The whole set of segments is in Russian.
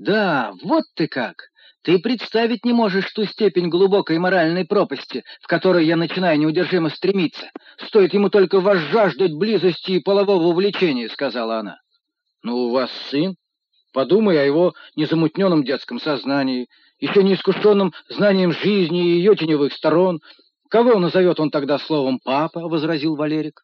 Да, вот ты как! Ты представить не можешь ту степень глубокой моральной пропасти, в которой я начинаю неудержимо стремиться. Стоит ему только возжаждать близости и полового увлечения, — сказала она. Ну, у вас сын. Подумай о его незамутненном детском сознании, еще неискушенном знанием жизни и ее теневых сторон. Кого назовет он тогда словом «папа», — возразил Валерик.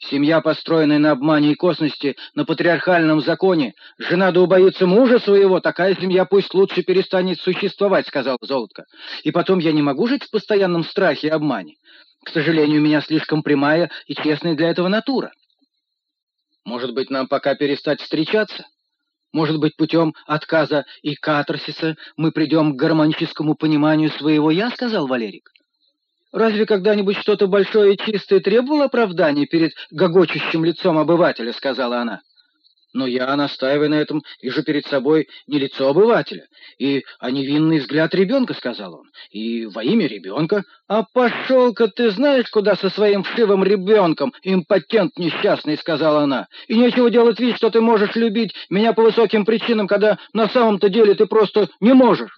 Семья, построенная на обмане и косности, на патриархальном законе. Жена да убоится мужа своего, такая семья пусть лучше перестанет существовать, — сказал Золотко. И потом я не могу жить в постоянном страхе и обмане. К сожалению, у меня слишком прямая и честная для этого натура. Может быть, нам пока перестать встречаться? Может быть, путем отказа и катарсиса мы придем к гармоническому пониманию своего «я», — сказал Валерик. Разве когда-нибудь что-то большое и чистое требовало оправдания перед гогочущим лицом обывателя, — сказала она. Но я настаиваю на этом, вижу перед собой не лицо обывателя, и а невинный взгляд ребенка, — сказал он, — и во имя ребенка. А пошел-ка ты знаешь, куда со своим вшивым ребенком, импотент несчастный, — сказала она. И нечего делать вид, что ты можешь любить меня по высоким причинам, когда на самом-то деле ты просто не можешь.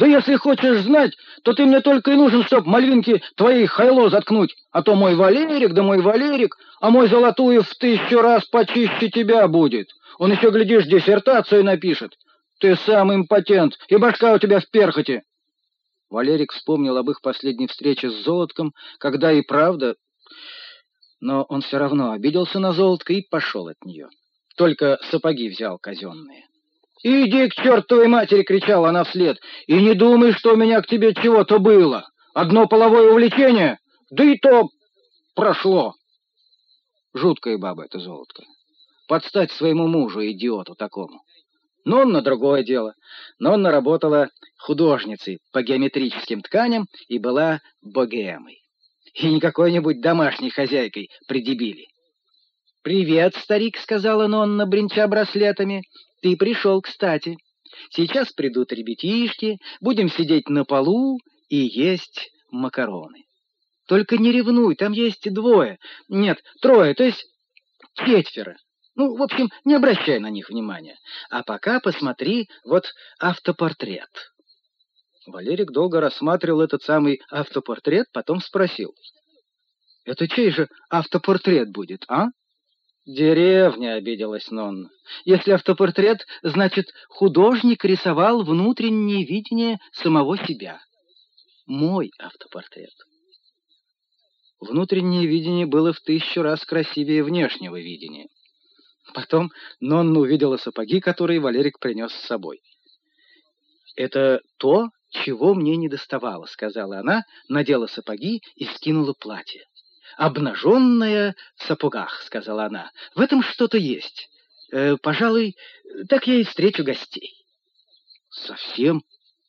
Да если хочешь знать, то ты мне только и нужен, чтоб мальвинки твоей хайло заткнуть. А то мой Валерик, да мой Валерик, а мой Золотуев в тысячу раз почище тебя будет. Он еще, глядишь, диссертацию напишет. Ты сам импотент, и башка у тебя в перхоти. Валерик вспомнил об их последней встрече с Золотком, когда и правда... Но он все равно обиделся на Золотко и пошел от нее. Только сапоги взял казенные. «Иди к чертовой матери!» — кричала она вслед. «И не думай, что у меня к тебе чего-то было. Одно половое увлечение, да и то прошло». Жуткая баба эта золотка. Подстать своему мужу, идиоту такому. Но он на другое дело. Но он наработала художницей по геометрическим тканям и была богемой. И не какой-нибудь домашней хозяйкой придебили. «Привет, старик», — сказала Нонна, бренча браслетами. Ты пришел кстати. Сейчас придут ребятишки, будем сидеть на полу и есть макароны. Только не ревнуй, там есть двое. Нет, трое, то есть четверо. Ну, в общем, не обращай на них внимания. А пока посмотри вот автопортрет. Валерик долго рассматривал этот самый автопортрет, потом спросил. «Это чей же автопортрет будет, а?» «Деревня», — обиделась Нонна. «Если автопортрет, значит, художник рисовал внутреннее видение самого себя. Мой автопортрет». Внутреннее видение было в тысячу раз красивее внешнего видения. Потом Нонна увидела сапоги, которые Валерик принес с собой. «Это то, чего мне не доставало», — сказала она, надела сапоги и скинула платье обнаженная в сапогах», — сказала она. «В этом что-то есть. Э, пожалуй, так я и встречу гостей». «Совсем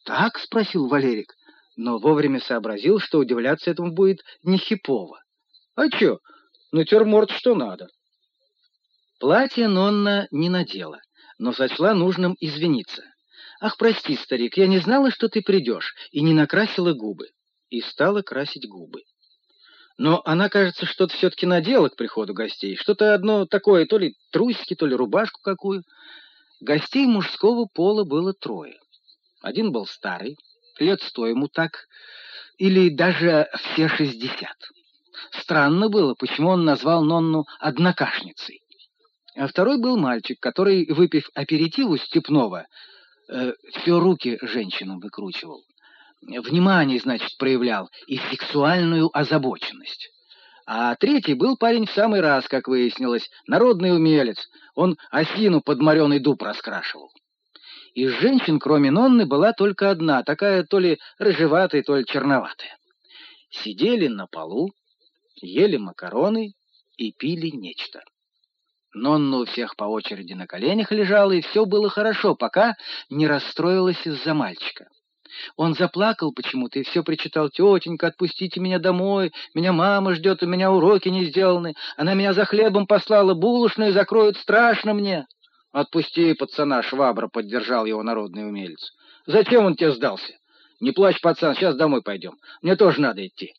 так?» — спросил Валерик, но вовремя сообразил, что удивляться этому будет не хипово. «А чё, натюрморт что надо». Платье Нонна не надела, но сочла нужным извиниться. «Ах, прости, старик, я не знала, что ты придешь, и не накрасила губы». И стала красить губы. Но она, кажется, что-то все-таки надела к приходу гостей. Что-то одно такое, то ли трусики, то ли рубашку какую. Гостей мужского пола было трое. Один был старый, лет сто ему так, или даже все шестьдесят. Странно было, почему он назвал Нонну однокашницей. А второй был мальчик, который, выпив аперитиву степного, э, все руки женщинам выкручивал внимание, значит, проявлял и сексуальную озабоченность. А третий был парень в самый раз, как выяснилось, народный умелец. Он осину под мореный дуб раскрашивал. Из женщин, кроме Нонны, была только одна, такая то ли рыжеватая, то ли черноватая. Сидели на полу, ели макароны и пили нечто. Нонна у всех по очереди на коленях лежала, и все было хорошо, пока не расстроилась из-за мальчика. Он заплакал почему-то и все причитал, «Тетенька, отпустите меня домой, меня мама ждет, у меня уроки не сделаны, она меня за хлебом послала, булочную закроют, страшно мне». «Отпусти, пацана, швабра», — поддержал его народный умелец. «Зачем он тебе сдался? Не плачь, пацан, сейчас домой пойдем, мне тоже надо идти».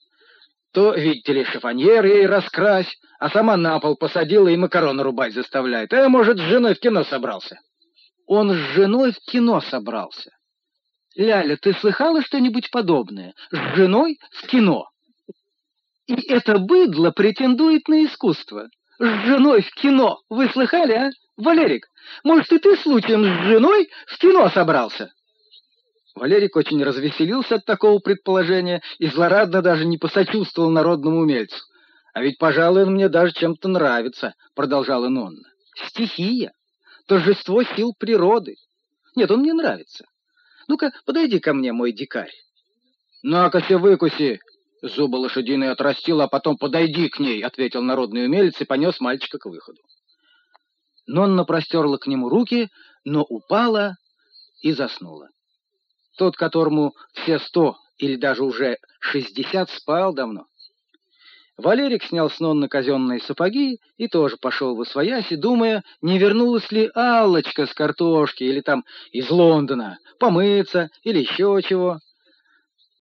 То, видите ли, шифоньер ей раскрась, а сама на пол посадила и макароны рубать заставляет. А может, с женой в кино собрался. Он с женой в кино собрался. Ляля, ты слыхала что-нибудь подобное? С женой в кино. И это быдло претендует на искусство. С женой в кино. Вы слыхали, а? Валерик, может, и ты случаем с женой в кино собрался? Валерик очень развеселился от такого предположения и злорадно даже не посочувствовал народному умельцу. «А ведь, пожалуй, он мне даже чем-то нравится», — продолжала Нонна. «Стихия, торжество сил природы. Нет, он мне нравится. Ну-ка, подойди ко мне, мой дикарь». «На-ка, выкуси!» Зубы лошадиные отрастил, а потом подойди к ней, — ответил народный умелец и понес мальчика к выходу. Нонна простерла к нему руки, но упала и заснула. Тот, которому все сто или даже уже шестьдесят, спал давно. Валерик снял с Нонны казенные сапоги и тоже пошел в освояси, думая, не вернулась ли Аллочка с картошки или там из Лондона, помыться или еще чего.